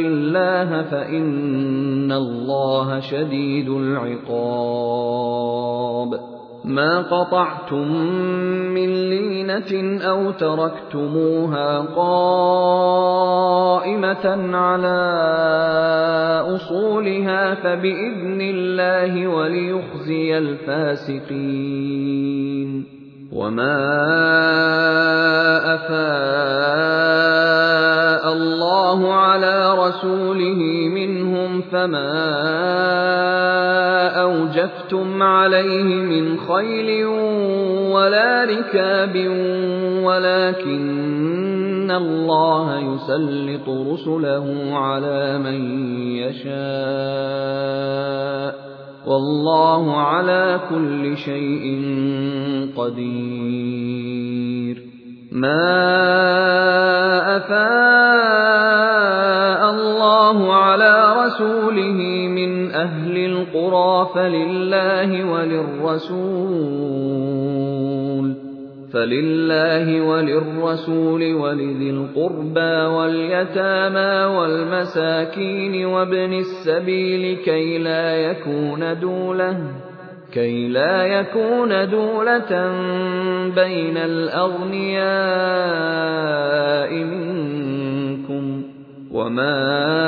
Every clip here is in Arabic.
الله فإن الله شديد العقاب. ما قطعتم من لينة أو تركتموها قائمة على أصولها فبإذن الله وليخزي الفاسقين. وما أفاء الله على رسوله منهم فما أوجفتم عليه من خيل ولا ركاب ولكن الله يسلط رسله على من يشاء والله على كل شيء قدير. ما أفاء فلله وللرسول فلله وللرسول ولذي القربى واليتامى والمساكين وابن السبيل كي لا يكون دوله كي لا يكون دولة بين الأغنياء منكم وما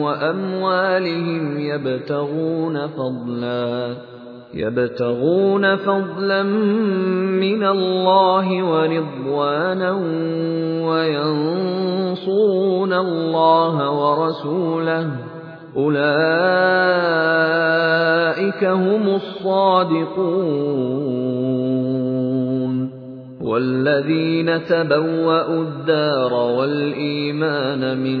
وأموالهم يبتغون فضلا يبتغون فضلا من الله ورضوانا وينصرون الله ورسوله. أولئك هم الصادقون. والذين تبوأوا الدار والإيمان من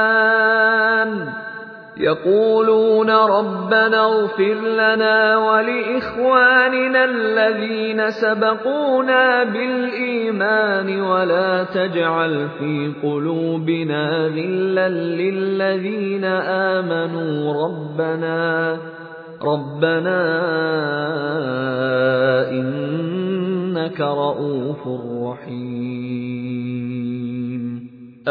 يقولون ربنا اغفر لنا ولإخواننا الذين سبقونا بالإيمان ولا تجعل في قلوبنا غلا للذين آمنوا ربنا ربنا إنك رؤوف رحيم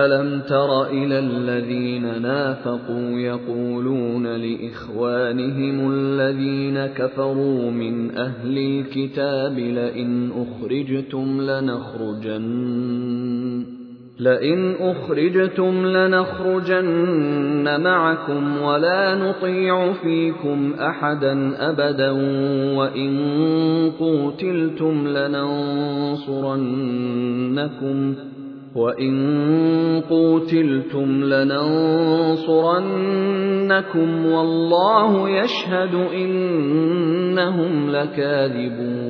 ألم تر إلى الذين نافقوا يقولون لإخوانهم الذين كفروا من أهل الكتاب لئن أخرجتم لنخرجن لئن أخرجتم لنخرجن معكم ولا نطيع فيكم أحدا أبدا وإن قوتلتم لننصرنكم وإن قوتلتم لننصرنكم والله يشهد إنهم لكاذبون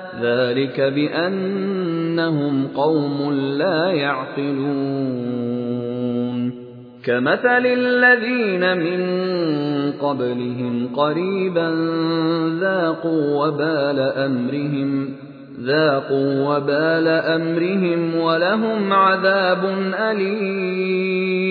ذلك بأنهم قوم لا يعقلون كمثل الذين من قبلهم قريبا ذاقوا وبال أمرهم ذاقوا وبال أمرهم ولهم عذاب أليم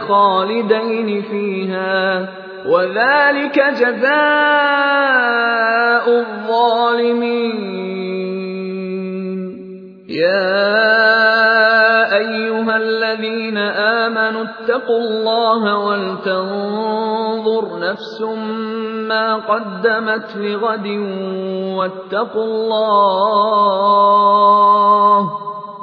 خالدين فيها. وذلك جزاء الظالمين. يا أيها الذين آمنوا اتقوا الله ولتنظر نفس ما قدمت لغد واتقوا الله.